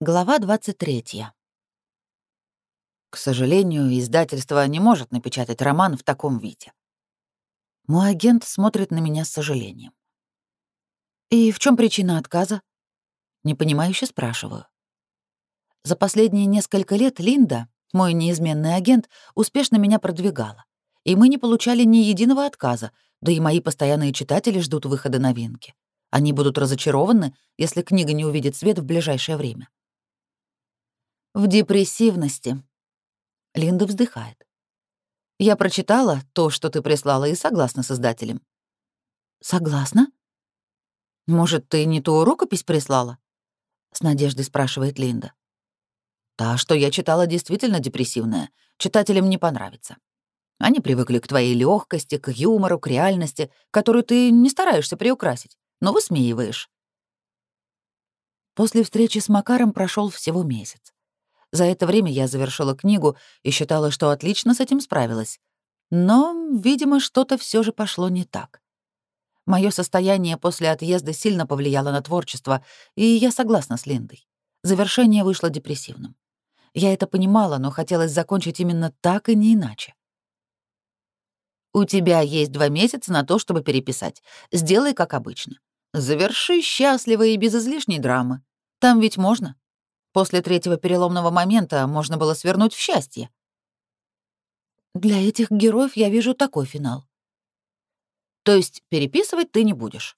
Глава 23. К сожалению, издательство не может напечатать роман в таком виде. Мой агент смотрит на меня с сожалением. «И в чем причина отказа?» Непонимающе спрашиваю. За последние несколько лет Линда, мой неизменный агент, успешно меня продвигала, и мы не получали ни единого отказа, да и мои постоянные читатели ждут выхода новинки. Они будут разочарованы, если книга не увидит свет в ближайшее время в депрессивности». Линда вздыхает. «Я прочитала то, что ты прислала, и согласна с издателем». «Согласна?» «Может, ты не ту рукопись прислала?» — с надеждой спрашивает Линда. «Та, что я читала, действительно депрессивная. Читателям не понравится. Они привыкли к твоей легкости, к юмору, к реальности, которую ты не стараешься приукрасить, но высмеиваешь». После встречи с Макаром прошел всего месяц. За это время я завершила книгу и считала, что отлично с этим справилась. Но, видимо, что-то все же пошло не так. Мое состояние после отъезда сильно повлияло на творчество, и я согласна с Линдой. Завершение вышло депрессивным. Я это понимала, но хотелось закончить именно так и не иначе. «У тебя есть два месяца на то, чтобы переписать. Сделай, как обычно. Заверши счастливо и без излишней драмы. Там ведь можно?» После третьего переломного момента можно было свернуть в счастье. Для этих героев я вижу такой финал. То есть переписывать ты не будешь.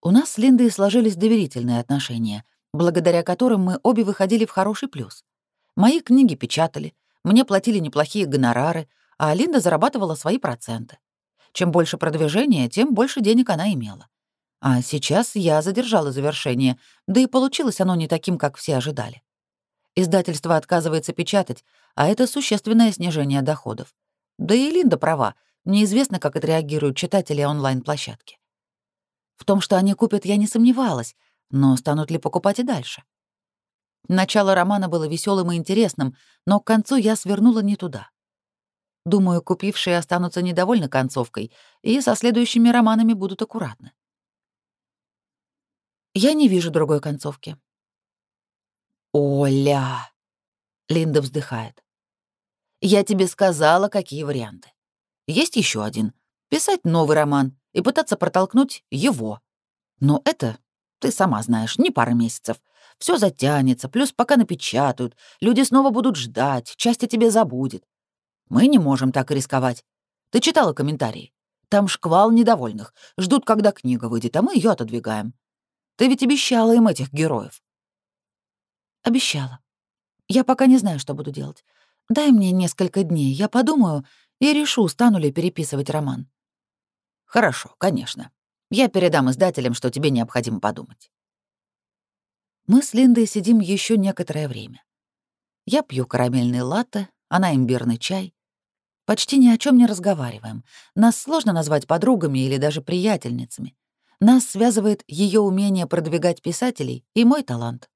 У нас с Линдой сложились доверительные отношения, благодаря которым мы обе выходили в хороший плюс. Мои книги печатали, мне платили неплохие гонорары, а Линда зарабатывала свои проценты. Чем больше продвижения, тем больше денег она имела. А сейчас я задержала завершение, да и получилось оно не таким, как все ожидали. Издательство отказывается печатать, а это существенное снижение доходов. Да и Линда права, неизвестно, как отреагируют читатели онлайн-площадки. В том, что они купят, я не сомневалась, но станут ли покупать и дальше? Начало романа было веселым и интересным, но к концу я свернула не туда. Думаю, купившие останутся недовольны концовкой и со следующими романами будут аккуратны. Я не вижу другой концовки. «Оля!» — Линда вздыхает. «Я тебе сказала, какие варианты. Есть еще один. Писать новый роман и пытаться протолкнуть его. Но это, ты сама знаешь, не пара месяцев. Все затянется, плюс пока напечатают, люди снова будут ждать, часть о тебе забудет. Мы не можем так рисковать. Ты читала комментарии. Там шквал недовольных. Ждут, когда книга выйдет, а мы ее отодвигаем. Ты ведь обещала им этих героев. Обещала. Я пока не знаю, что буду делать. Дай мне несколько дней, я подумаю и решу, стану ли переписывать роман. Хорошо, конечно. Я передам издателям, что тебе необходимо подумать. Мы с Линдой сидим еще некоторое время. Я пью карамельный латте, она имбирный чай. Почти ни о чем не разговариваем. Нас сложно назвать подругами или даже приятельницами. Нас связывает ее умение продвигать писателей и мой талант.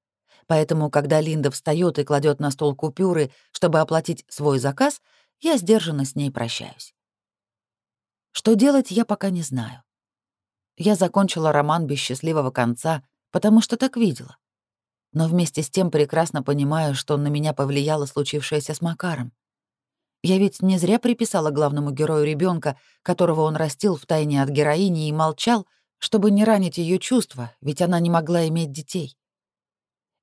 Поэтому, когда Линда встает и кладет на стол купюры, чтобы оплатить свой заказ, я сдержанно с ней прощаюсь. Что делать, я пока не знаю. Я закончила роман без счастливого конца, потому что так видела. Но вместе с тем прекрасно понимаю, что на меня повлияло случившееся с Макаром. Я ведь не зря приписала главному герою ребенка, которого он растил в тайне от героини и молчал — чтобы не ранить ее чувства, ведь она не могла иметь детей.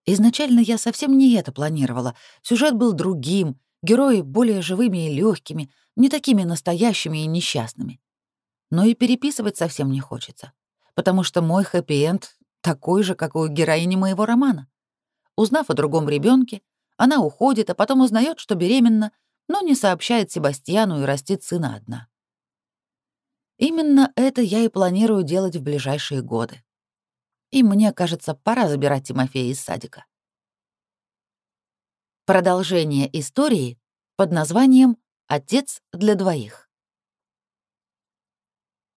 Изначально я совсем не это планировала. Сюжет был другим, герои более живыми и легкими, не такими настоящими и несчастными. Но и переписывать совсем не хочется, потому что мой хэппи-энд такой же, как у героини моего романа. Узнав о другом ребенке, она уходит, а потом узнает, что беременна, но не сообщает Себастьяну и растит сына одна. Именно это я и планирую делать в ближайшие годы. И мне кажется, пора забирать Тимофея из садика. Продолжение истории под названием «Отец для двоих».